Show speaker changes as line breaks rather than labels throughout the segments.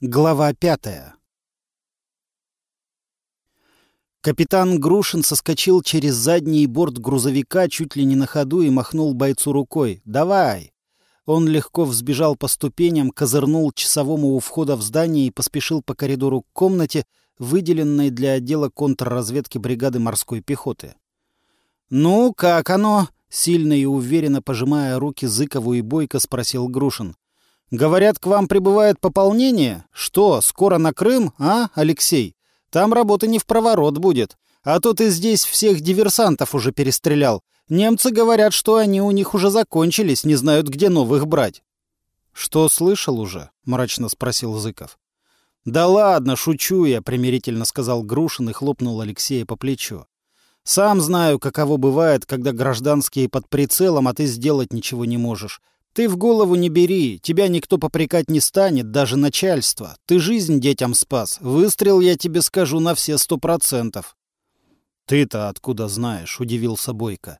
Глава пятая Капитан Грушин соскочил через задний борт грузовика чуть ли не на ходу и махнул бойцу рукой. «Давай!» Он легко взбежал по ступеням, козырнул часовому у входа в здание и поспешил по коридору к комнате, выделенной для отдела контрразведки бригады морской пехоты. «Ну, как оно?» — сильно и уверенно пожимая руки Зыкову и Бойко, спросил Грушин. Говорят, к вам прибывает пополнение? Что, скоро на Крым, а, Алексей? Там работа не в проворот будет. А то ты здесь всех диверсантов уже перестрелял. Немцы говорят, что они у них уже закончились, не знают, где новых брать. «Что слышал уже?» — мрачно спросил Зыков. «Да ладно, шучу я», — примирительно сказал Грушин и хлопнул Алексея по плечу. «Сам знаю, каково бывает, когда гражданские под прицелом, а ты сделать ничего не можешь. Ты в голову не бери, тебя никто попрекать не станет, даже начальство. Ты жизнь детям спас. Выстрел, я тебе скажу, на все сто процентов. Ты-то откуда знаешь, удивился Бойко.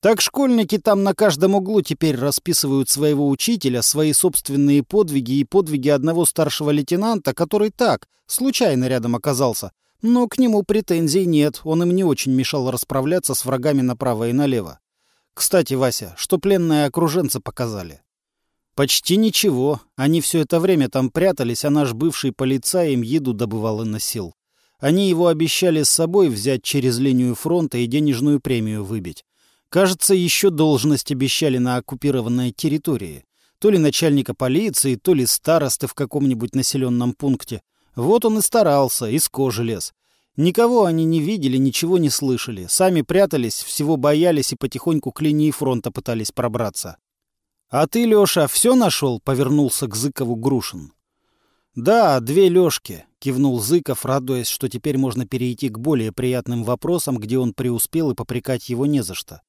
Так школьники там на каждом углу теперь расписывают своего учителя, свои собственные подвиги и подвиги одного старшего лейтенанта, который так, случайно рядом оказался. Но к нему претензий нет, он им не очень мешал расправляться с врагами направо и налево. Кстати, Вася, что пленные окруженцы показали? Почти ничего. Они все это время там прятались, а наш бывший полицай им еду добывал и носил. Они его обещали с собой взять через линию фронта и денежную премию выбить. Кажется, еще должность обещали на оккупированной территории. То ли начальника полиции, то ли старосты в каком-нибудь населенном пункте. Вот он и старался, из кожи лез. Никого они не видели, ничего не слышали. Сами прятались, всего боялись и потихоньку к линии фронта пытались пробраться. «А ты, Лёша, все нашел?» — повернулся к Зыкову Грушин. «Да, две Лёшки», — кивнул Зыков, радуясь, что теперь можно перейти к более приятным вопросам, где он преуспел и попрекать его не за что.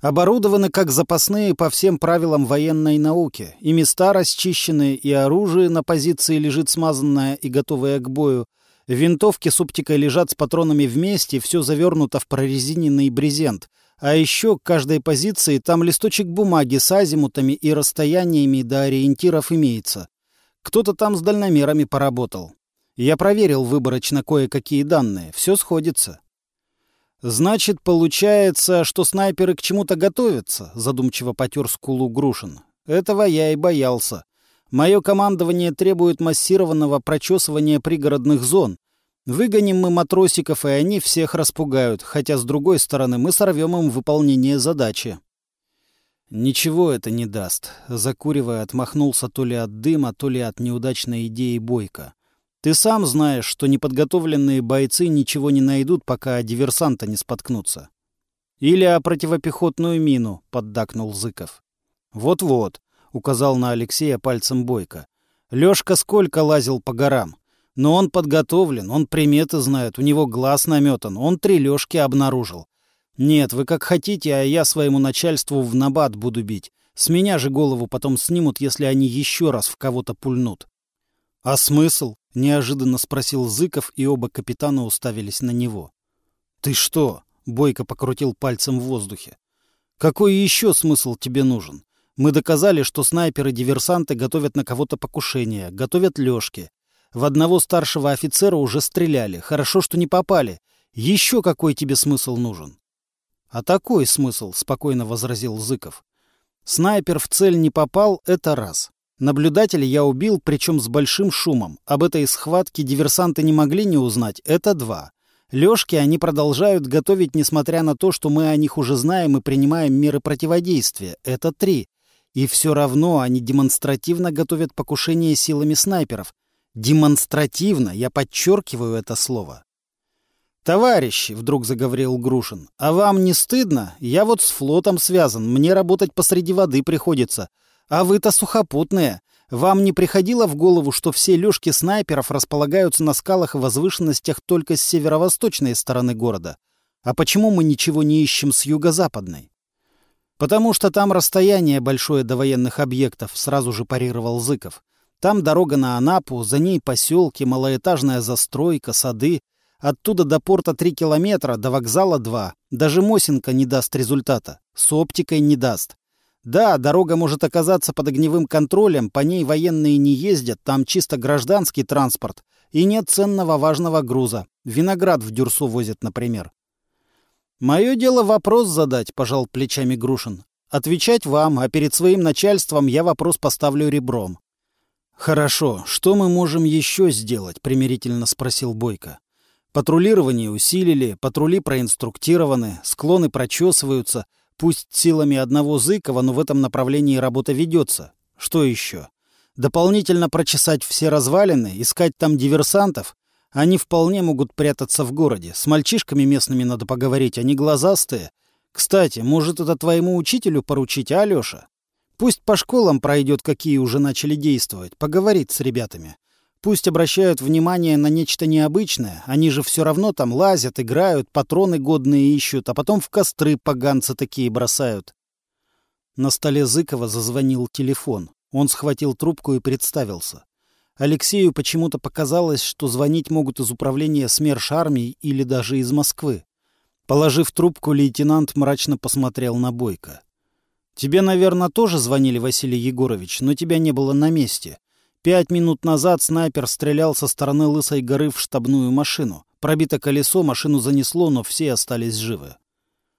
Оборудованы как запасные по всем правилам военной науки. И места расчищены, и оружие на позиции лежит смазанное и готовое к бою — Винтовки с оптикой лежат с патронами вместе, все завернуто в прорезиненный брезент. А еще к каждой позиции там листочек бумаги с азимутами и расстояниями до ориентиров имеется. Кто-то там с дальномерами поработал. Я проверил выборочно кое-какие данные. Все сходится. «Значит, получается, что снайперы к чему-то готовятся?» — задумчиво потер скулу Грушин. «Этого я и боялся. Мое командование требует массированного прочесывания пригородных зон. Выгоним мы матросиков, и они всех распугают, хотя, с другой стороны, мы сорвем им выполнение задачи. Ничего это не даст. Закуривая, отмахнулся то ли от дыма, то ли от неудачной идеи Бойко. Ты сам знаешь, что неподготовленные бойцы ничего не найдут, пока диверсанта не споткнутся. Или о противопехотную мину, поддакнул Зыков. Вот-вот. — указал на Алексея пальцем Бойко. Лёшка сколько лазил по горам. Но он подготовлен, он приметы знает, у него глаз наметан, он три Лёшки обнаружил. Нет, вы как хотите, а я своему начальству в набат буду бить. С меня же голову потом снимут, если они еще раз в кого-то пульнут. — А смысл? — неожиданно спросил Зыков, и оба капитана уставились на него. — Ты что? — Бойко покрутил пальцем в воздухе. — Какой еще смысл тебе нужен? Мы доказали, что снайперы-диверсанты готовят на кого-то покушение, готовят лёжки. В одного старшего офицера уже стреляли. Хорошо, что не попали. Еще какой тебе смысл нужен? — А такой смысл, — спокойно возразил Зыков. Снайпер в цель не попал — это раз. Наблюдателя я убил, причем с большим шумом. Об этой схватке диверсанты не могли не узнать — это два. Лёшки они продолжают готовить, несмотря на то, что мы о них уже знаем и принимаем меры противодействия. Это три. И все равно они демонстративно готовят покушение силами снайперов. Демонстративно, я подчеркиваю это слово. «Товарищи», — вдруг заговорил Грушин, — «а вам не стыдно? Я вот с флотом связан, мне работать посреди воды приходится. А вы-то сухопутные. Вам не приходило в голову, что все лёжки снайперов располагаются на скалах и возвышенностях только с северо-восточной стороны города? А почему мы ничего не ищем с юго-западной? «Потому что там расстояние большое до военных объектов», — сразу же парировал Зыков. «Там дорога на Анапу, за ней поселки, малоэтажная застройка, сады. Оттуда до порта три километра, до вокзала два. Даже Мосинка не даст результата. С оптикой не даст. Да, дорога может оказаться под огневым контролем, по ней военные не ездят, там чисто гражданский транспорт, и нет ценного важного груза. Виноград в Дюрсу возят, например. «Мое дело вопрос задать», — пожал плечами Грушин. «Отвечать вам, а перед своим начальством я вопрос поставлю ребром». «Хорошо. Что мы можем еще сделать?» — примирительно спросил Бойко. «Патрулирование усилили, патрули проинструктированы, склоны прочесываются». Пусть силами одного Зыкова, но в этом направлении работа ведется. Что еще? Дополнительно прочесать все развалины, искать там диверсантов? Они вполне могут прятаться в городе. С мальчишками местными надо поговорить, они глазастые. Кстати, может, это твоему учителю поручить, а, Алёша? Пусть по школам пройдет, какие уже начали действовать, поговорит с ребятами. Пусть обращают внимание на нечто необычное, они же все равно там лазят, играют, патроны годные ищут, а потом в костры поганцы такие бросают. На столе Зыкова зазвонил телефон. Он схватил трубку и представился. Алексею почему-то показалось, что звонить могут из управления СМЕРШ армии или даже из Москвы. Положив трубку, лейтенант мрачно посмотрел на Бойко. «Тебе, наверное, тоже звонили, Василий Егорович, но тебя не было на месте. Пять минут назад снайпер стрелял со стороны Лысой горы в штабную машину. Пробито колесо, машину занесло, но все остались живы.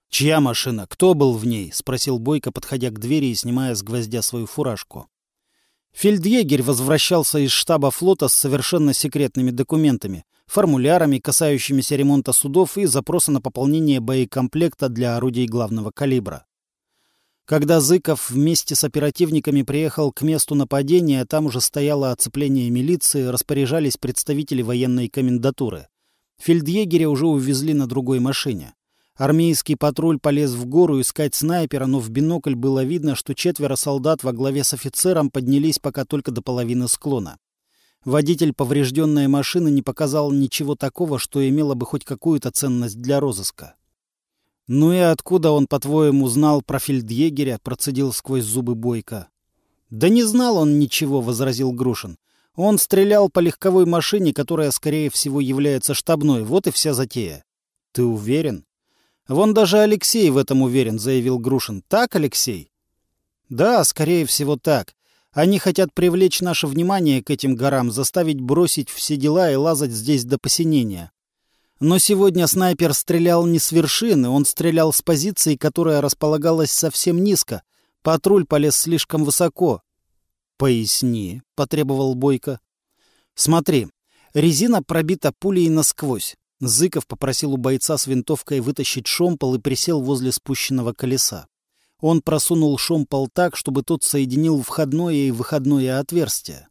«Чья машина? Кто был в ней?» — спросил Бойко, подходя к двери и снимая с гвоздя свою фуражку. Фельдъегерь возвращался из штаба флота с совершенно секретными документами, формулярами, касающимися ремонта судов и запроса на пополнение боекомплекта для орудий главного калибра. Когда Зыков вместе с оперативниками приехал к месту нападения, там уже стояло оцепление милиции, распоряжались представители военной комендатуры. Фельдъегеря уже увезли на другой машине. Армейский патруль полез в гору искать снайпера, но в бинокль было видно, что четверо солдат во главе с офицером поднялись пока только до половины склона. Водитель поврежденной машины не показал ничего такого, что имело бы хоть какую-то ценность для розыска. «Ну и откуда он, по-твоему, знал про фельдъегеря?» — процедил сквозь зубы Бойко. «Да не знал он ничего», — возразил Грушин. «Он стрелял по легковой машине, которая, скорее всего, является штабной. Вот и вся затея». «Ты уверен?» «Вон даже Алексей в этом уверен», — заявил Грушин. «Так, Алексей?» «Да, скорее всего, так. Они хотят привлечь наше внимание к этим горам, заставить бросить все дела и лазать здесь до посинения. Но сегодня снайпер стрелял не с вершины, он стрелял с позиции, которая располагалась совсем низко. Патруль полез слишком высоко. «Поясни», — потребовал Бойко. «Смотри, резина пробита пулей насквозь». Зыков попросил у бойца с винтовкой вытащить шомпол и присел возле спущенного колеса. Он просунул шомпол так, чтобы тот соединил входное и выходное отверстие.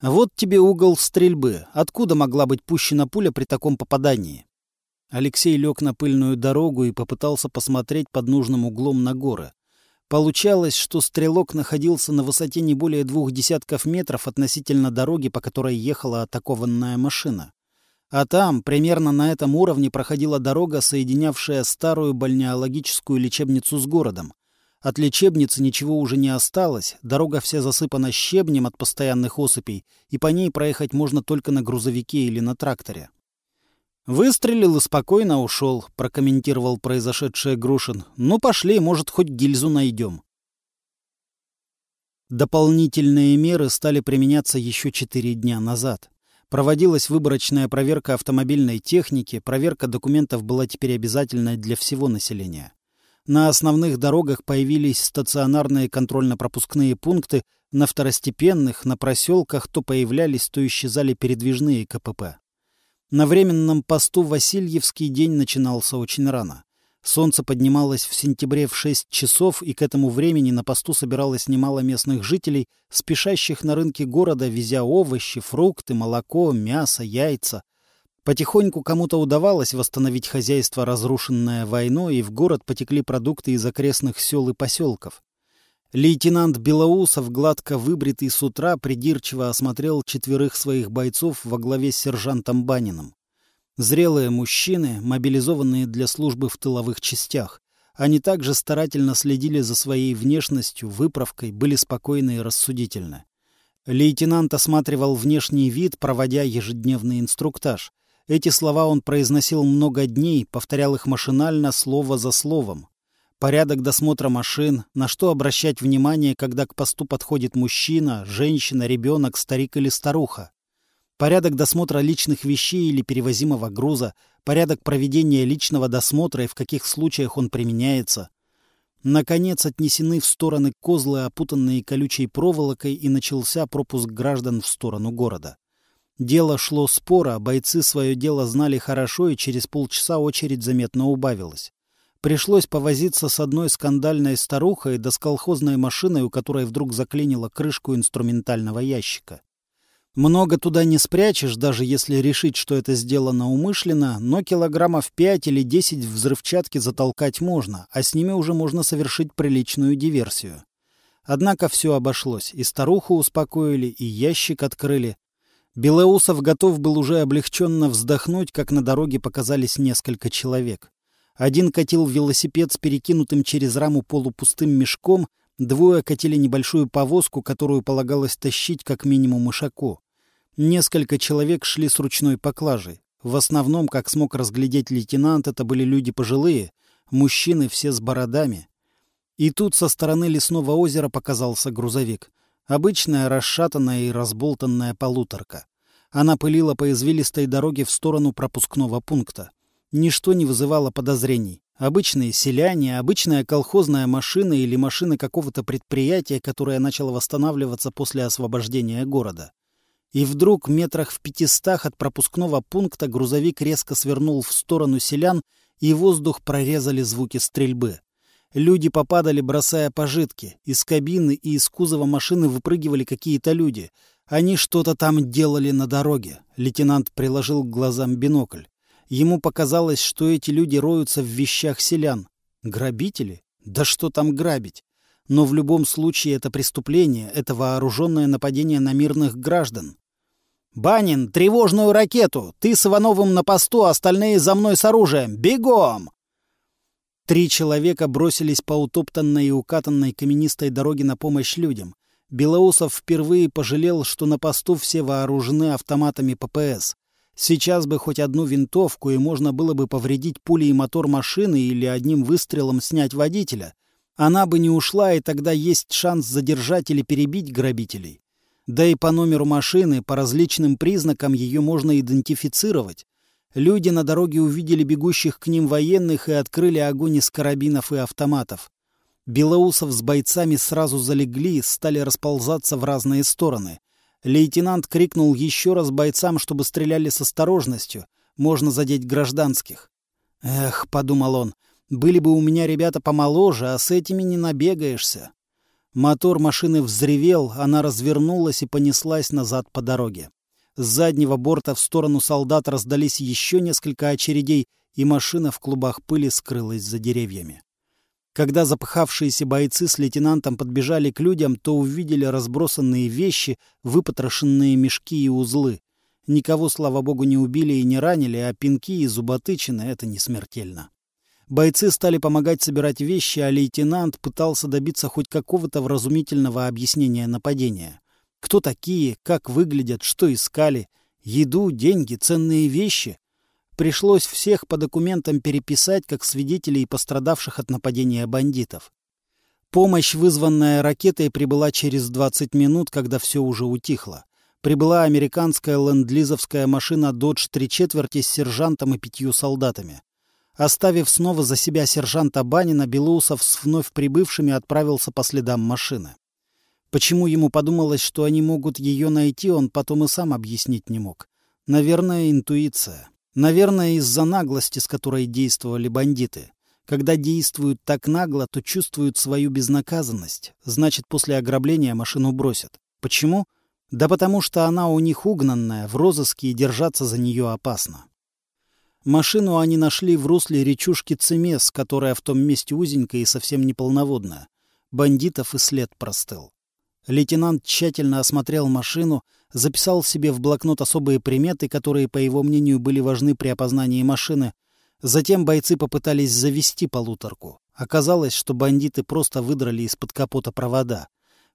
Вот тебе угол стрельбы. Откуда могла быть пущена пуля при таком попадании? Алексей лег на пыльную дорогу и попытался посмотреть под нужным углом на горы. Получалось, что стрелок находился на высоте не более двух десятков метров относительно дороги, по которой ехала атакованная машина. А там, примерно на этом уровне, проходила дорога, соединявшая старую бальнеологическую лечебницу с городом. От лечебницы ничего уже не осталось, дорога вся засыпана щебнем от постоянных осыпей, и по ней проехать можно только на грузовике или на тракторе. «Выстрелил и спокойно ушел», — прокомментировал произошедшее Грушин. «Ну, пошли, может, хоть гильзу найдем». Дополнительные меры стали применяться еще четыре дня назад. Проводилась выборочная проверка автомобильной техники, проверка документов была теперь обязательной для всего населения. На основных дорогах появились стационарные контрольно-пропускные пункты, на второстепенных, на проселках то появлялись, то исчезали передвижные КПП. На временном посту Васильевский день начинался очень рано. Солнце поднималось в сентябре в 6 часов, и к этому времени на посту собиралось немало местных жителей, спешащих на рынке города, везя овощи, фрукты, молоко, мясо, яйца. Потихоньку кому-то удавалось восстановить хозяйство, разрушенное войной, и в город потекли продукты из окрестных сел и поселков. Лейтенант Белоусов, гладко выбритый с утра, придирчиво осмотрел четверых своих бойцов во главе с сержантом Баниным. Зрелые мужчины, мобилизованные для службы в тыловых частях. Они также старательно следили за своей внешностью, выправкой, были спокойны и рассудительны. Лейтенант осматривал внешний вид, проводя ежедневный инструктаж. Эти слова он произносил много дней, повторял их машинально, слово за словом. порядок досмотра машин, на что обращать внимание, когда к посту подходит мужчина, женщина, ребенок, старик или старуха, порядок досмотра личных вещей или перевозимого груза, порядок проведения личного досмотра и в каких случаях он применяется. Наконец отнесены в стороны козлы, опутанные колючей проволокой, и начался пропуск граждан в сторону города. Дело шло спора, бойцы свое дело знали хорошо, и через полчаса очередь заметно убавилась. Пришлось повозиться с одной скандальной старухой да с колхозной машиной, у которой вдруг заклинило крышку инструментального ящика. Много туда не спрячешь, даже если решить, что это сделано умышленно, но килограммов пять или десять взрывчатки затолкать можно, а с ними уже можно совершить приличную диверсию. Однако все обошлось, и старуху успокоили, и ящик открыли. Белоусов готов был уже облегченно вздохнуть, как на дороге показались несколько человек. Один катил велосипед с перекинутым через раму полупустым мешком, двое катили небольшую повозку, которую полагалось тащить как минимум мышаку. Несколько человек шли с ручной поклажей. В основном, как смог разглядеть лейтенант, это были люди пожилые, мужчины все с бородами. И тут со стороны лесного озера показался грузовик. Обычная расшатанная и разболтанная полуторка. Она пылила по извилистой дороге в сторону пропускного пункта. Ничто не вызывало подозрений. Обычные селяне, обычная колхозная машина или машина какого-то предприятия, которое начало восстанавливаться после освобождения города. И вдруг, метрах в пятистах от пропускного пункта, грузовик резко свернул в сторону селян, и воздух прорезали звуки стрельбы. Люди попадали, бросая пожитки. Из кабины и из кузова машины выпрыгивали какие-то люди. Они что-то там делали на дороге. Лейтенант приложил к глазам бинокль. Ему показалось, что эти люди роются в вещах селян. Грабители? Да что там грабить? Но в любом случае это преступление, это вооруженное нападение на мирных граждан. «Банин, тревожную ракету! Ты с Ивановым на посту, остальные за мной с оружием! Бегом!» Три человека бросились по утоптанной и укатанной каменистой дороге на помощь людям. Белоусов впервые пожалел, что на посту все вооружены автоматами ППС. Сейчас бы хоть одну винтовку, и можно было бы повредить пулей мотор машины или одним выстрелом снять водителя. Она бы не ушла, и тогда есть шанс задержать или перебить грабителей. Да и по номеру машины, по различным признакам ее можно идентифицировать. Люди на дороге увидели бегущих к ним военных и открыли огонь из карабинов и автоматов. Белоусов с бойцами сразу залегли, стали расползаться в разные стороны. Лейтенант крикнул еще раз бойцам, чтобы стреляли с осторожностью. Можно задеть гражданских. «Эх», — подумал он, — «были бы у меня ребята помоложе, а с этими не набегаешься». Мотор машины взревел, она развернулась и понеслась назад по дороге. С заднего борта в сторону солдат раздались еще несколько очередей, и машина в клубах пыли скрылась за деревьями. Когда запыхавшиеся бойцы с лейтенантом подбежали к людям, то увидели разбросанные вещи, выпотрошенные мешки и узлы. Никого, слава богу, не убили и не ранили, а пинки и зуботычины — это не смертельно. Бойцы стали помогать собирать вещи, а лейтенант пытался добиться хоть какого-то вразумительного объяснения нападения. Кто такие, как выглядят, что искали, еду, деньги, ценные вещи. Пришлось всех по документам переписать как свидетелей пострадавших от нападения бандитов. Помощь, вызванная ракетой, прибыла через 20 минут, когда все уже утихло. Прибыла американская ленд-лизовская машина «Додж» три четверти с сержантом и пятью солдатами. Оставив снова за себя сержанта Банина, Белоусов с вновь прибывшими отправился по следам машины. Почему ему подумалось, что они могут ее найти, он потом и сам объяснить не мог. Наверное, интуиция. Наверное, из-за наглости, с которой действовали бандиты. Когда действуют так нагло, то чувствуют свою безнаказанность. Значит, после ограбления машину бросят. Почему? Да потому что она у них угнанная, в розыске и держаться за нее опасно. Машину они нашли в русле речушки Цемес, которая в том месте узенькая и совсем неполноводная. Бандитов и след простыл. Лейтенант тщательно осмотрел машину, записал себе в блокнот особые приметы, которые, по его мнению, были важны при опознании машины. Затем бойцы попытались завести полуторку. Оказалось, что бандиты просто выдрали из-под капота провода.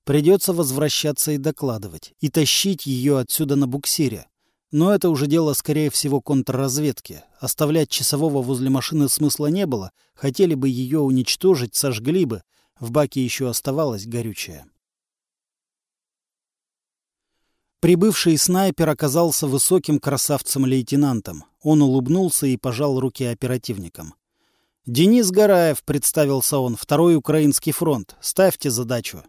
Придется возвращаться и докладывать, и тащить ее отсюда на буксире. Но это уже дело, скорее всего, контрразведки. Оставлять часового возле машины смысла не было. Хотели бы ее уничтожить, сожгли бы. В баке еще оставалось горючее. Прибывший снайпер оказался высоким красавцем-лейтенантом. Он улыбнулся и пожал руки оперативникам. «Денис Гараев», — представился он, — «Второй Украинский фронт. Ставьте задачу».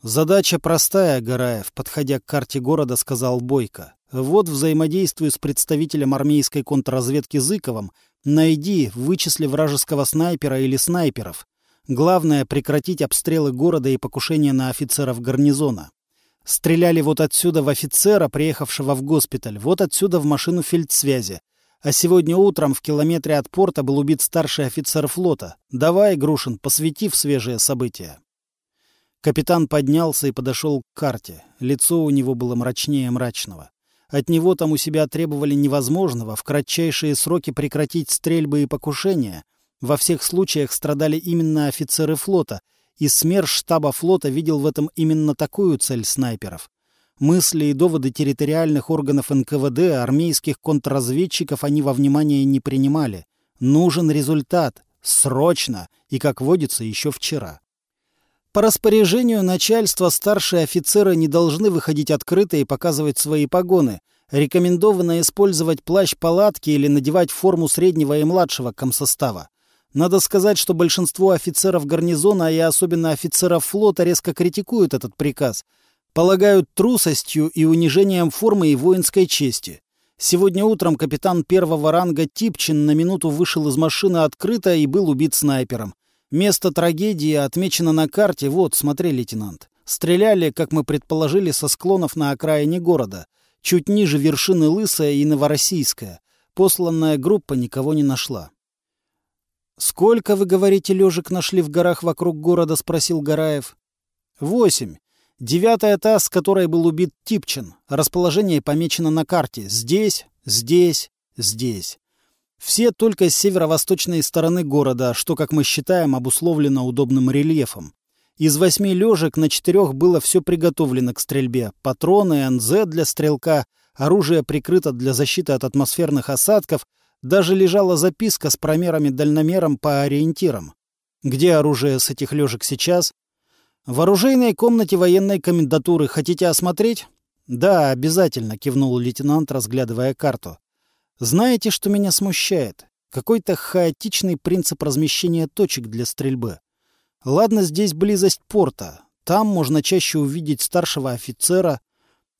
«Задача простая, Гараев», — подходя к карте города, сказал Бойко. «Вот взаимодействуй с представителем армейской контрразведки Зыковым. Найди, вычисли вражеского снайпера или снайперов. Главное — прекратить обстрелы города и покушения на офицеров гарнизона. Стреляли вот отсюда в офицера, приехавшего в госпиталь, вот отсюда в машину фельдсвязи. А сегодня утром в километре от порта был убит старший офицер флота. Давай, Грушин, посвяти в свежие события. Капитан поднялся и подошел к карте. Лицо у него было мрачнее мрачного. От него там у себя требовали невозможного в кратчайшие сроки прекратить стрельбы и покушения. Во всех случаях страдали именно офицеры флота — и СМЕРШ штаба флота видел в этом именно такую цель снайперов. Мысли и доводы территориальных органов НКВД, армейских контрразведчиков они во внимание не принимали. Нужен результат. Срочно. И, как водится, еще вчера. По распоряжению начальства старшие офицеры не должны выходить открыто и показывать свои погоны. Рекомендовано использовать плащ-палатки или надевать форму среднего и младшего комсостава. Надо сказать, что большинство офицеров гарнизона и особенно офицеров флота резко критикуют этот приказ. Полагают трусостью и унижением формы и воинской чести. Сегодня утром капитан первого ранга Типчин на минуту вышел из машины открыто и был убит снайпером. Место трагедии отмечено на карте. Вот, смотри, лейтенант. Стреляли, как мы предположили, со склонов на окраине города. Чуть ниже вершины Лысая и Новороссийская. Посланная группа никого не нашла. «Сколько, вы говорите, лежек нашли в горах вокруг города?» — спросил Гараев. «Восемь. Девятая та, с которой был убит Типчин. Расположение помечено на карте. Здесь, здесь, здесь. Все только с северо-восточной стороны города, что, как мы считаем, обусловлено удобным рельефом. Из восьми лежек на четырех было все приготовлено к стрельбе. Патроны, НЗ для стрелка, оружие прикрыто для защиты от атмосферных осадков, даже лежала записка с промерами-дальномером по ориентирам. Где оружие с этих лёжек сейчас? В оружейной комнате военной комендатуры. Хотите осмотреть? Да, обязательно, кивнул лейтенант, разглядывая карту. Знаете, что меня смущает? Какой-то хаотичный принцип размещения точек для стрельбы. Ладно, здесь близость порта. Там можно чаще увидеть старшего офицера,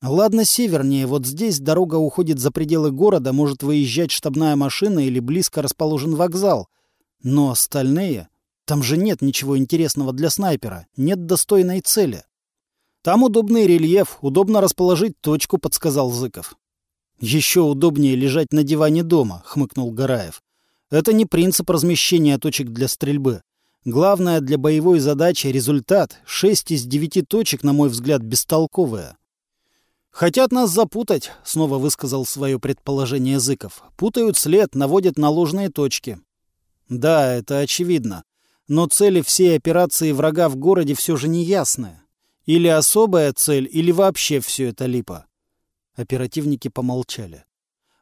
Ладно, севернее, вот здесь дорога уходит за пределы города, может выезжать штабная машина или близко расположен вокзал. Но остальные... Там же нет ничего интересного для снайпера, нет достойной цели. Там удобный рельеф, удобно расположить точку, подсказал Зыков. Еще удобнее лежать на диване дома, хмыкнул Гараев. Это не принцип размещения точек для стрельбы. Главное для боевой задачи — результат. Шесть из девяти точек, на мой взгляд, бестолковые. «Хотят нас запутать», — снова высказал свое предположение Языков. «Путают след, наводят на ложные точки». «Да, это очевидно. Но цели всей операции врага в городе все же не ясны. Или особая цель, или вообще все это липа». Оперативники помолчали.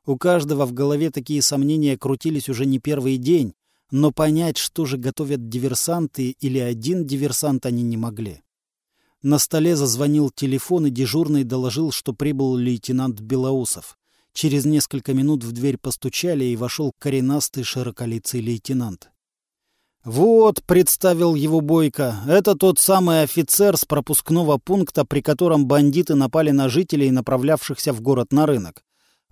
У каждого в голове такие сомнения крутились уже не первый день, но понять, что же готовят диверсанты или один диверсант они не могли. На столе зазвонил телефон, и дежурный доложил, что прибыл лейтенант Белоусов. Через несколько минут в дверь постучали, и вошел коренастый широколицый лейтенант. «Вот», — представил его Бойко, — «это тот самый офицер с пропускного пункта, при котором бандиты напали на жителей, направлявшихся в город на рынок.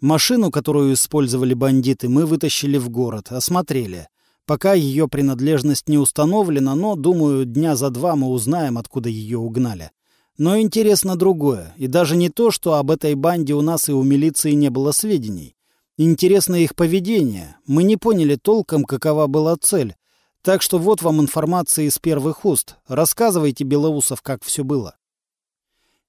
Машину, которую использовали бандиты, мы вытащили в город, осмотрели. Пока ее принадлежность не установлена, но, думаю, дня за два мы узнаем, откуда ее угнали. Но интересно другое, и даже не то, что об этой банде у нас и у милиции не было сведений. Интересно их поведение. Мы не поняли толком, какова была цель. Так что вот вам информация из первых уст. Рассказывайте, Белоусов, как все было.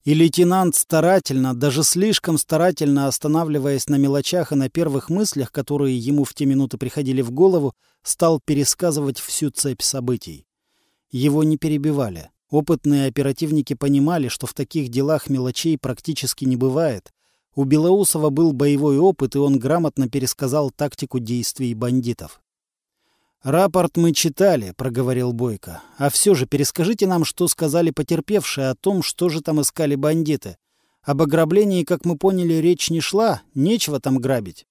И лейтенант старательно, даже слишком старательно останавливаясь на мелочах и на первых мыслях, которые ему в те минуты приходили в голову, стал пересказывать всю цепь событий. Его не перебивали. Опытные оперативники понимали, что в таких делах мелочей практически не бывает. У Белоусова был боевой опыт, и он грамотно пересказал тактику действий бандитов. «Рапорт мы читали», — проговорил Бойко. «А все же перескажите нам, что сказали потерпевшие о том, что же там искали бандиты. Об ограблении, как мы поняли, речь не шла, нечего там грабить».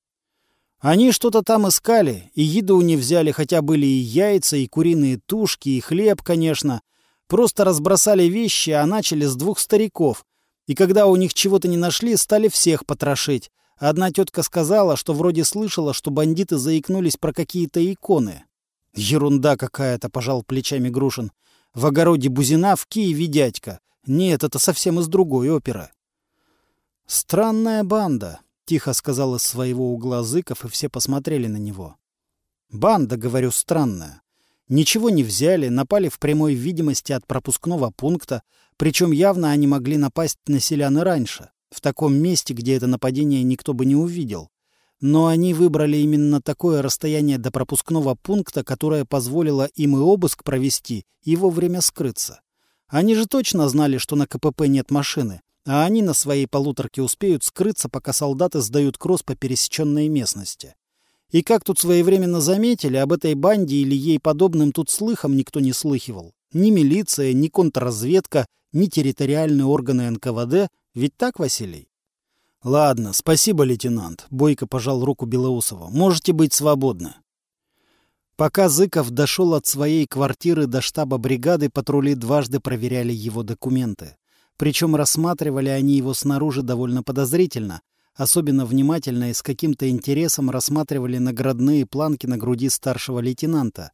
«Они что-то там искали, и еду не взяли, хотя были и яйца, и куриные тушки, и хлеб, конечно. Просто разбросали вещи, а начали с двух стариков. И когда у них чего-то не нашли, стали всех потрошить. Одна тетка сказала, что вроде слышала, что бандиты заикнулись про какие-то иконы. «Ерунда какая-то», — пожал плечами Грушин. «В огороде Бузина, в Киеве дядька. Нет, это совсем из другой оперы». «Странная банда», — тихо сказал из своего угла Зыков, и все посмотрели на него. «Банда, говорю, странная. Ничего не взяли, напали в прямой видимости от пропускного пункта, причем явно они могли напасть на селян и раньше, в таком месте, где это нападение никто бы не увидел. Но они выбрали именно такое расстояние до пропускного пункта, которое позволило им и обыск провести, и вовремя скрыться. Они же точно знали, что на КПП нет машины, а они на своей полуторке успеют скрыться, пока солдаты сдают кросс по пересеченной местности. И как тут своевременно заметили, об этой банде или ей подобным тут слыхом никто не слыхивал. Ни милиция, ни контрразведка, ни территориальные органы НКВД. Ведь так, Василий? «Ладно, спасибо, лейтенант», — Бойко пожал руку Белоусова. «Можете быть свободны». Пока Зыков дошел от своей квартиры до штаба бригады, патрули дважды проверяли его документы. Причем рассматривали они его снаружи довольно подозрительно, Особенно внимательно и с каким-то интересом рассматривали наградные планки на груди старшего лейтенанта.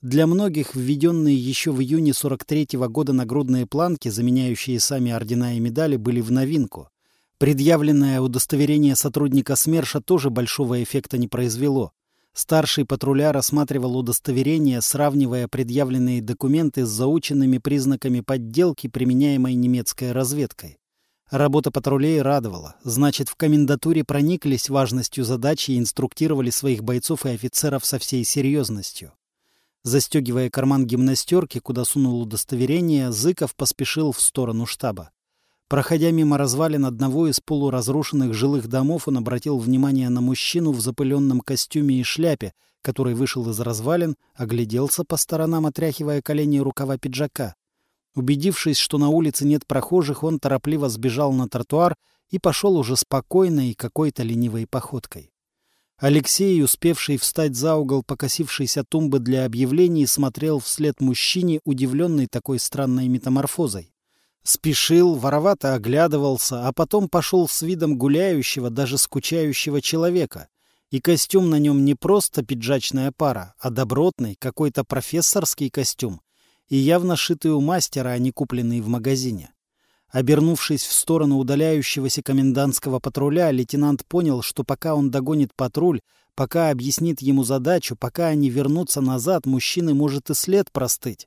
Для многих введенные еще в июне 43 -го года нагрудные планки, заменяющие сами ордена и медали, были в новинку. Предъявленное удостоверение сотрудника СМЕРШа тоже большого эффекта не произвело. Старший патруля рассматривал удостоверение, сравнивая предъявленные документы с заученными признаками подделки, применяемой немецкой разведкой. Работа патрулей радовала. Значит, в комендатуре прониклись важностью задачи и инструктировали своих бойцов и офицеров со всей серьезностью. Застегивая карман гимнастерки, куда сунул удостоверение, Зыков поспешил в сторону штаба. Проходя мимо развалин одного из полуразрушенных жилых домов, он обратил внимание на мужчину в запыленном костюме и шляпе, который вышел из развалин, огляделся по сторонам, отряхивая колени рукава пиджака. Убедившись, что на улице нет прохожих, он торопливо сбежал на тротуар и пошел уже спокойной и какой-то ленивой походкой. Алексей, успевший встать за угол покосившейся тумбы для объявлений, смотрел вслед мужчине, удивленный такой странной метаморфозой. Спешил, воровато оглядывался, а потом пошел с видом гуляющего, даже скучающего человека. И костюм на нем не просто пиджачная пара, а добротный, какой-то профессорский костюм, и явно шитый у мастера, а не купленный в магазине. Обернувшись в сторону удаляющегося комендантского патруля, лейтенант понял, что пока он догонит патруль, пока объяснит ему задачу, пока они вернутся назад, мужчины может и след простыть.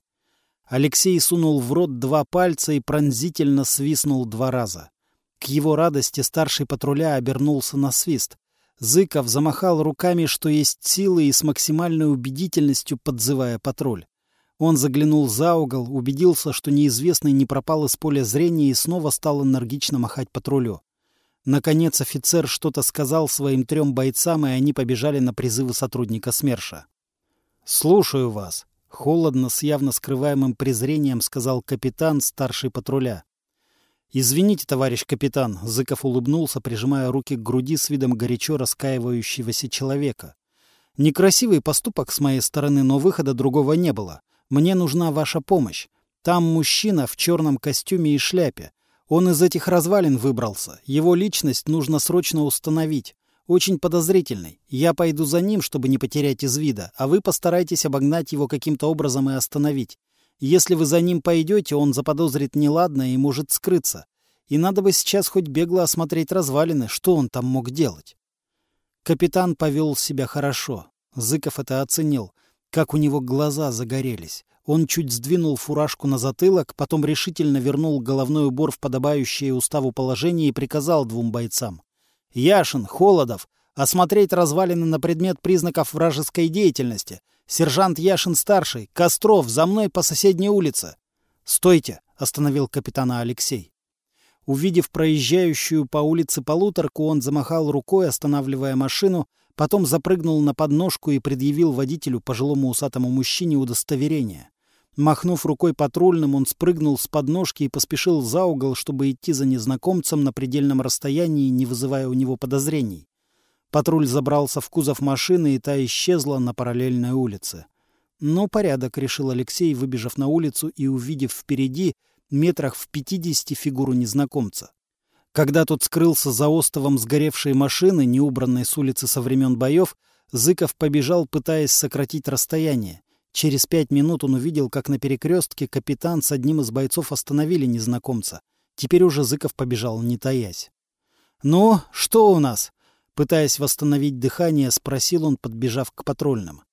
Алексей сунул в рот два пальца и пронзительно свистнул два раза. К его радости старший патруля обернулся на свист. Зыков замахал руками, что есть силы, и с максимальной убедительностью подзывая патруль. Он заглянул за угол, убедился, что неизвестный не пропал из поля зрения и снова стал энергично махать патрулю. Наконец офицер что-то сказал своим трем бойцам, и они побежали на призывы сотрудника СМЕРШа. «Слушаю вас», — холодно, с явно скрываемым презрением сказал капитан старший патруля. «Извините, товарищ капитан», — Зыков улыбнулся, прижимая руки к груди с видом горячо раскаивающегося человека. «Некрасивый поступок с моей стороны, но выхода другого не было. Мне нужна ваша помощь. Там мужчина в черном костюме и шляпе. Он из этих развалин выбрался. Его личность нужно срочно установить. Очень подозрительный. Я пойду за ним, чтобы не потерять из вида, а вы постарайтесь обогнать его каким-то образом и остановить. Если вы за ним пойдете, он заподозрит неладное и может скрыться. И надо бы сейчас хоть бегло осмотреть развалины, что он там мог делать. Капитан повел себя хорошо. Зыков это оценил как у него глаза загорелись. Он чуть сдвинул фуражку на затылок, потом решительно вернул головной убор в подобающее уставу положение и приказал двум бойцам. «Яшин, Холодов, осмотреть развалины на предмет признаков вражеской деятельности. Сержант Яшин-старший, Костров, за мной по соседней улице». «Стойте!» — остановил капитана Алексей. Увидев проезжающую по улице полуторку, он замахал рукой, останавливая машину, потом запрыгнул на подножку и предъявил водителю, пожилому усатому мужчине, удостоверение. Махнув рукой патрульным, он спрыгнул с подножки и поспешил за угол, чтобы идти за незнакомцем на предельном расстоянии, не вызывая у него подозрений. Патруль забрался в кузов машины, и та исчезла на параллельной улице. «Ну, порядок», — решил Алексей, выбежав на улицу и увидев впереди, метрах в пятидесяти, фигуру незнакомца. Когда тот скрылся за остовом сгоревшей машины, неубранной с улицы со времен боев, Зыков побежал, пытаясь сократить расстояние. Через пять минут он увидел, как на перекрестке капитан с одним из бойцов остановили незнакомца. Теперь уже Зыков побежал, не таясь. «Ну, что у нас?» Пытаясь восстановить дыхание, спросил он, подбежав к патрульным.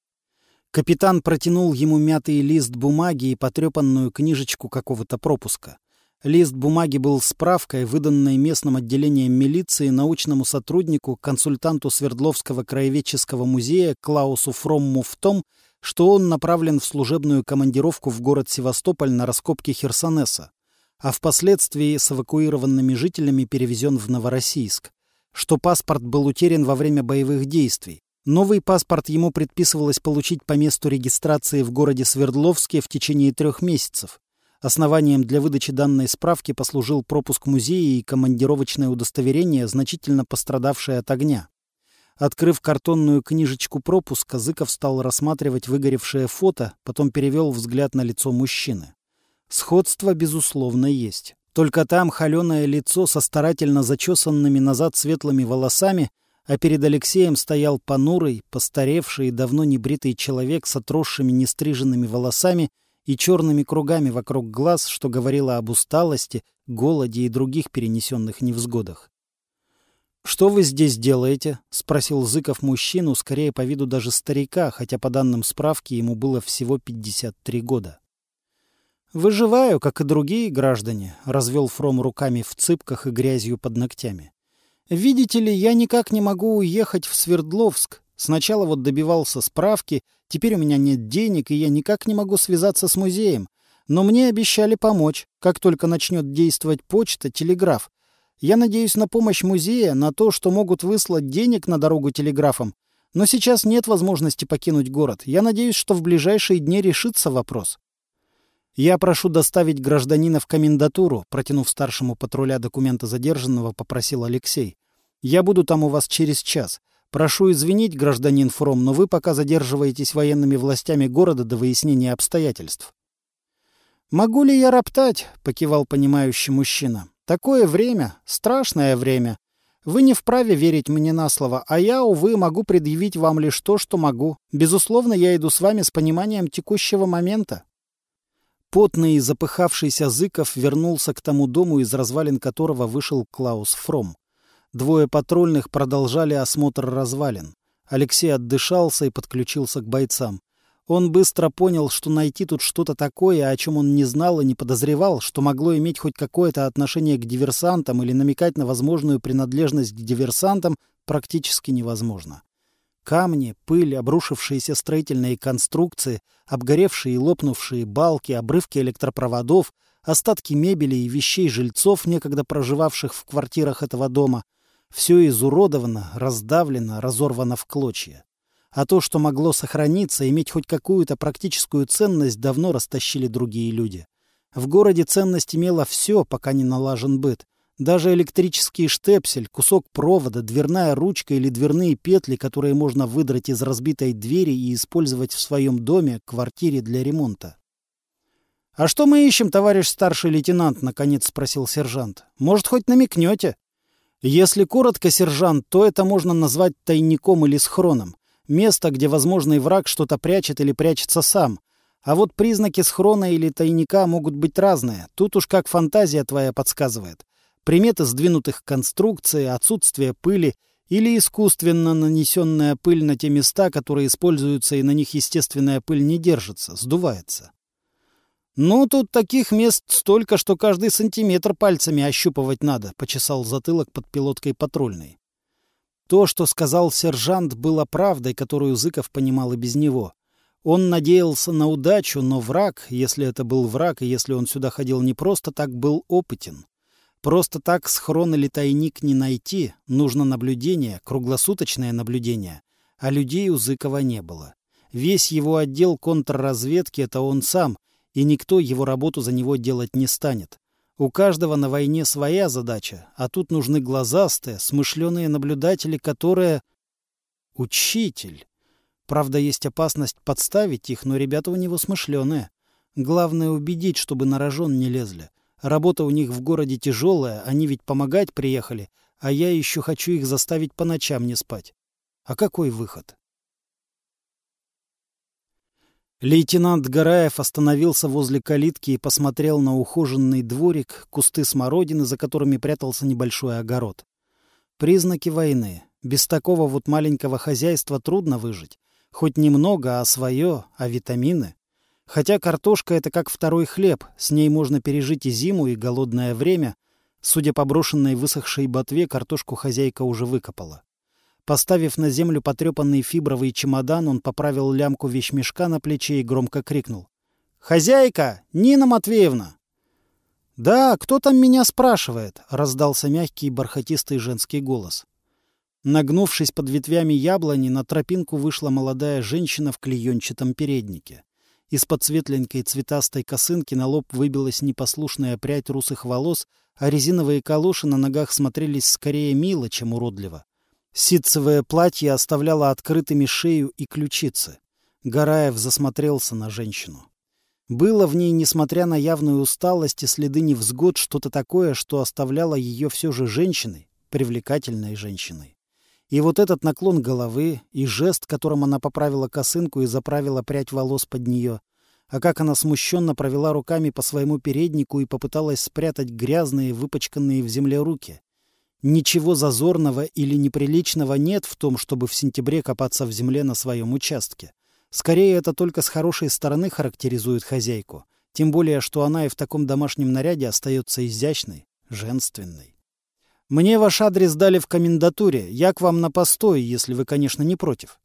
Капитан протянул ему мятый лист бумаги и потрепанную книжечку какого-то пропуска. Лист бумаги был справкой, выданной местным отделением милиции научному сотруднику, консультанту Свердловского краеведческого музея Клаусу Фромму в том, что он направлен в служебную командировку в город Севастополь на раскопки Херсонеса, а впоследствии с эвакуированными жителями перевезен в Новороссийск что паспорт был утерян во время боевых действий. Новый паспорт ему предписывалось получить по месту регистрации в городе Свердловске в течение трех месяцев. Основанием для выдачи данной справки послужил пропуск музея и командировочное удостоверение, значительно пострадавшее от огня. Открыв картонную книжечку пропуска, Зыков стал рассматривать выгоревшее фото, потом перевел взгляд на лицо мужчины. Сходство, безусловно, есть. Только там холеное лицо со старательно зачесанными назад светлыми волосами, а перед Алексеем стоял понурый, постаревший и давно небритый человек с отросшими нестриженными волосами и черными кругами вокруг глаз, что говорило об усталости, голоде и других перенесенных невзгодах. «Что вы здесь делаете?» — спросил Зыков мужчину, скорее по виду даже старика, хотя по данным справки ему было всего 53 года. «Выживаю, как и другие граждане», — развел Фром руками в цыпках и грязью под ногтями. «Видите ли, я никак не могу уехать в Свердловск. Сначала вот добивался справки, теперь у меня нет денег, и я никак не могу связаться с музеем. Но мне обещали помочь, как только начнет действовать почта, телеграф. Я надеюсь на помощь музея, на то, что могут выслать денег на дорогу телеграфом. Но сейчас нет возможности покинуть город. Я надеюсь, что в ближайшие дни решится вопрос. «Я прошу доставить гражданина в комендатуру», протянув старшему патруля документа задержанного, попросил Алексей. «Я буду там у вас через час. Прошу извинить, гражданин Фром, но вы пока задерживаетесь военными властями города до выяснения обстоятельств». «Могу ли я роптать?» — покивал понимающий мужчина. «Такое время, страшное время. Вы не вправе верить мне на слово, а я, увы, могу предъявить вам лишь то, что могу. Безусловно, я иду с вами с пониманием текущего момента». Потный и запыхавшийся Зыков вернулся к тому дому, из развалин которого вышел Клаус Фром. Двое патрульных продолжали осмотр развалин. Алексей отдышался и подключился к бойцам. Он быстро понял, что найти тут что-то такое, о чем он не знал и не подозревал, что могло иметь хоть какое-то отношение к диверсантам или намекать на возможную принадлежность к диверсантам, практически невозможно. Камни, пыль, обрушившиеся строительные конструкции, обгоревшие и лопнувшие балки, обрывки электропроводов, остатки мебели и вещей жильцов, некогда проживавших в квартирах этого дома. Все изуродовано, раздавлено, разорвано в клочья. А то, что могло сохраниться, иметь хоть какую-то практическую ценность, давно растащили другие люди. В городе ценность имела все, пока не налажен быт. Даже электрический штепсель, кусок провода, дверная ручка или дверные петли, которые можно выдрать из разбитой двери и использовать в своем доме, квартире для ремонта. «А что мы ищем, товарищ старший лейтенант?» — наконец спросил сержант. «Может, хоть намекнете?» «Если коротко, сержант, то это можно назвать тайником или схроном. Место, где возможный враг что-то прячет или прячется сам. А вот признаки схрона или тайника могут быть разные. Тут уж как фантазия твоя подсказывает приметы сдвинутых конструкций, отсутствие пыли или искусственно нанесенная пыль на те места, которые используются, и на них естественная пыль не держится, сдувается. «Ну, тут таких мест столько, что каждый сантиметр пальцами ощупывать надо», — почесал затылок под пилоткой патрульной. То, что сказал сержант, было правдой, которую Зыков понимал и без него. Он надеялся на удачу, но враг, если это был враг, и если он сюда ходил не просто так, был опытен. Просто так схрон или тайник не найти, нужно наблюдение, круглосуточное наблюдение, а людей у Зыкова не было. Весь его отдел контрразведки — это он сам, и никто его работу за него делать не станет. У каждого на войне своя задача, а тут нужны глазастые, смышленые наблюдатели, которые... Учитель. Правда, есть опасность подставить их, но ребята у него смышленые. Главное убедить, чтобы на рожон не лезли. Работа у них в городе тяжелая, они ведь помогать приехали, а я еще хочу их заставить по ночам не спать. А какой выход? Лейтенант Гараев остановился возле калитки и посмотрел на ухоженный дворик, кусты смородины, за которыми прятался небольшой огород. Признаки войны. Без такого вот маленького хозяйства трудно выжить. Хоть немного, а свое, а витамины. Хотя картошка — это как второй хлеб, с ней можно пережить и зиму, и голодное время. Судя по брошенной высохшей ботве, картошку хозяйка уже выкопала. Поставив на землю потрепанный фибровый чемодан, он поправил лямку вещмешка на плече и громко крикнул. «Хозяйка! Нина Матвеевна!» «Да, кто там меня спрашивает?» — раздался мягкий бархатистый женский голос. Нагнувшись под ветвями яблони, на тропинку вышла молодая женщина в клеенчатом переднике. Из-под светленькой цветастой косынки на лоб выбилась непослушная прядь русых волос, а резиновые калоши на ногах смотрелись скорее мило, чем уродливо. Ситцевое платье оставляло открытыми шею и ключицы. Гараев засмотрелся на женщину. Было в ней, несмотря на явную усталость и следы невзгод, что-то такое, что оставляло ее все же женщиной, привлекательной женщиной. И вот этот наклон головы, и жест, которым она поправила косынку и заправила прядь волос под нее, а как она смущенно провела руками по своему переднику и попыталась спрятать грязные, выпачканные в земле руки. Ничего зазорного или неприличного нет в том, чтобы в сентябре копаться в земле на своем участке. Скорее, это только с хорошей стороны характеризует хозяйку. Тем более, что она и в таком домашнем наряде остается изящной, женственной. Мне ваш адрес дали в комендатуре. Я к вам на постой, если вы, конечно, не против.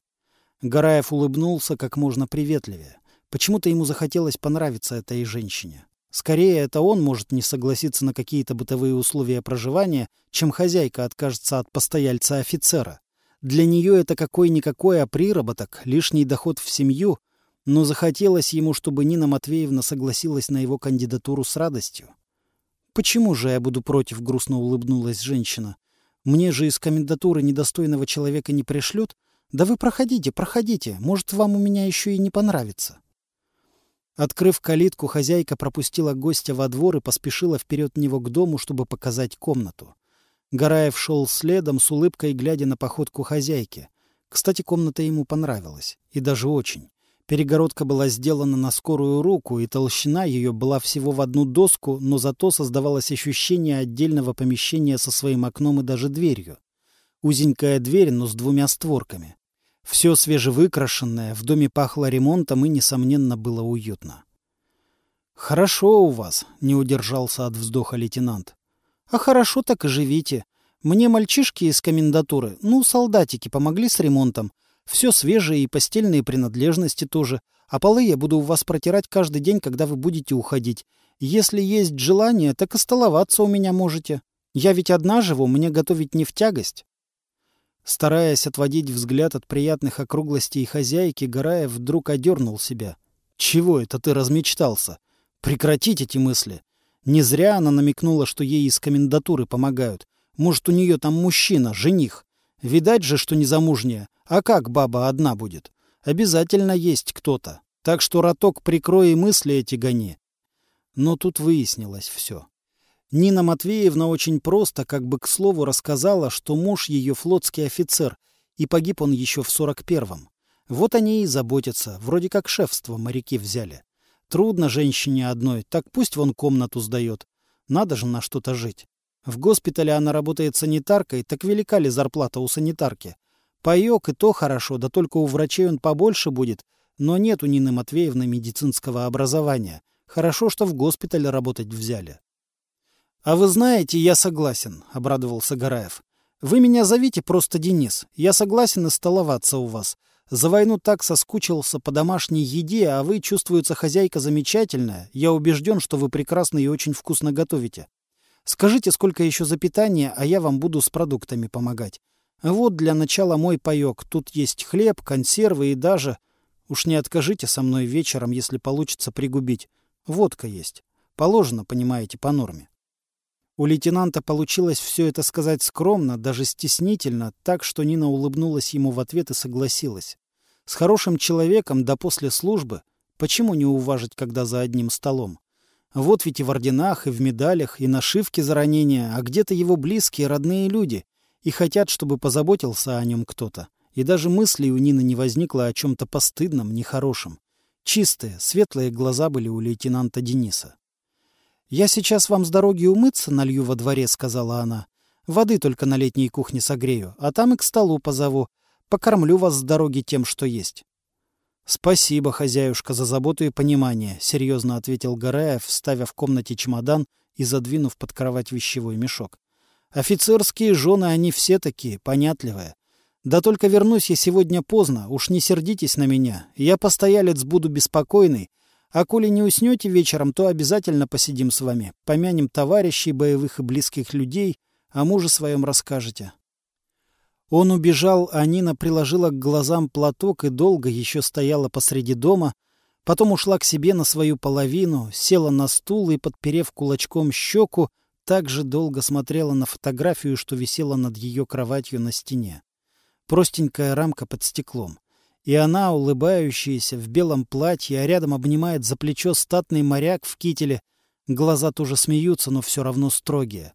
Гараев улыбнулся как можно приветливее. Почему-то ему захотелось понравиться этой женщине. Скорее, это он может не согласиться на какие-то бытовые условия проживания, чем хозяйка откажется от постояльца-офицера. Для нее это какой-никакой, а приработок, лишний доход в семью, но захотелось ему, чтобы Нина Матвеевна согласилась на его кандидатуру с радостью. «Почему же я буду против?» — грустно улыбнулась женщина. «Мне же из комендатуры недостойного человека не пришлют? Да вы проходите, проходите. Может, вам у меня еще и не понравится». Открыв калитку, хозяйка пропустила гостя во двор и поспешила вперед него к дому, чтобы показать комнату. Гараев шел следом, с улыбкой глядя на походку хозяйки. Кстати, комната ему понравилась. И даже очень. Перегородка была сделана на скорую руку, и толщина ее была всего в одну доску, но зато создавалось ощущение отдельного помещения со своим окном и даже дверью. Узенькая дверь, но с двумя створками. Все свежевыкрашенное, в доме пахло ремонтом и, несомненно, было уютно. «Хорошо у вас», — не удержался от вздоха лейтенант. «А хорошо так и живите. Мне мальчишки из комендатуры, ну, солдатики, помогли с ремонтом. Все свежее и постельные принадлежности тоже. А полы я буду у вас протирать каждый день, когда вы будете уходить. Если есть желание, так и столоваться у меня можете. Я ведь одна живу, мне готовить не в тягость». Стараясь отводить взгляд от приятных округлостей хозяйки, Гараев вдруг одернул себя. «Чего это ты размечтался? Прекратить эти мысли. Не зря она намекнула, что ей из комендатуры помогают. Может, у нее там мужчина, жених. Видать же, что незамужняя. А как баба одна будет? Обязательно есть кто-то. Так что, роток, прикрой и мысли эти гони. Но тут выяснилось все. Нина Матвеевна очень просто, как бы к слову, рассказала, что муж ее флотский офицер, и погиб он еще в сорок первом. Вот они и заботятся, вроде как шефство моряки взяли. Трудно женщине одной, так пусть вон комнату сдает. Надо же на что-то жить. В госпитале она работает санитаркой, так велика ли зарплата у санитарки? Паёк и то хорошо, да только у врачей он побольше будет, но нет у Нины Матвеевны медицинского образования. Хорошо, что в госпитале работать взяли. — А вы знаете, я согласен, — обрадовался Гараев. — Вы меня зовите просто Денис. Я согласен и у вас. За войну так соскучился по домашней еде, а вы, чувствуется, хозяйка замечательная. Я убежден, что вы прекрасно и очень вкусно готовите. Скажите, сколько еще за питание, а я вам буду с продуктами помогать. Вот для начала мой паёк. Тут есть хлеб, консервы и даже... Уж не откажите со мной вечером, если получится пригубить. Водка есть. Положено, понимаете, по норме. У лейтенанта получилось все это сказать скромно, даже стеснительно, так что Нина улыбнулась ему в ответ и согласилась. С хорошим человеком, да после службы, почему не уважить, когда за одним столом? Вот ведь и в орденах, и в медалях, и нашивки за ранения, а где-то его близкие, родные люди, и хотят, чтобы позаботился о нем кто-то. И даже мысли у Нины не возникло о чем-то постыдном, нехорошем. Чистые, светлые глаза были у лейтенанта Дениса. «Я сейчас вам с дороги умыться налью во дворе», — сказала она. «Воды только на летней кухне согрею, а там и к столу позову. Покормлю вас с дороги тем, что есть». «Спасибо, хозяюшка, за заботу и понимание», — серьезно ответил Гараев, ставя в комнате чемодан и задвинув под кровать вещевой мешок. «Офицерские жены, они все такие, понятливые. Да только вернусь я сегодня поздно, уж не сердитесь на меня. Я постоялец буду беспокойный, а коли не уснете вечером, то обязательно посидим с вами, помянем товарищей, боевых и близких людей, о муже своем расскажете». Он убежал, а Нина приложила к глазам платок и долго еще стояла посреди дома, потом ушла к себе на свою половину, села на стул и, подперев кулачком щеку, так же долго смотрела на фотографию, что висела над ее кроватью на стене. Простенькая рамка под стеклом. И она, улыбающаяся, в белом платье, а рядом обнимает за плечо статный моряк в кителе. Глаза тоже смеются, но все равно строгие.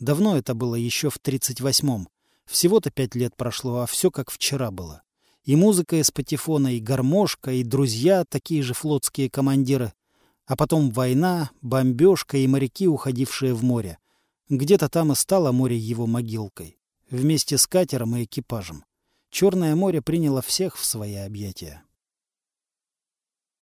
Давно это было, еще в тридцать восьмом. Всего-то пять лет прошло, а все как вчера было. И музыка из патефона, и гармошка, и друзья, такие же флотские командиры. А потом война, бомбежка и моряки, уходившие в море. Где-то там и стало море его могилкой. Вместе с катером и экипажем. Черное море приняло всех в свои объятия.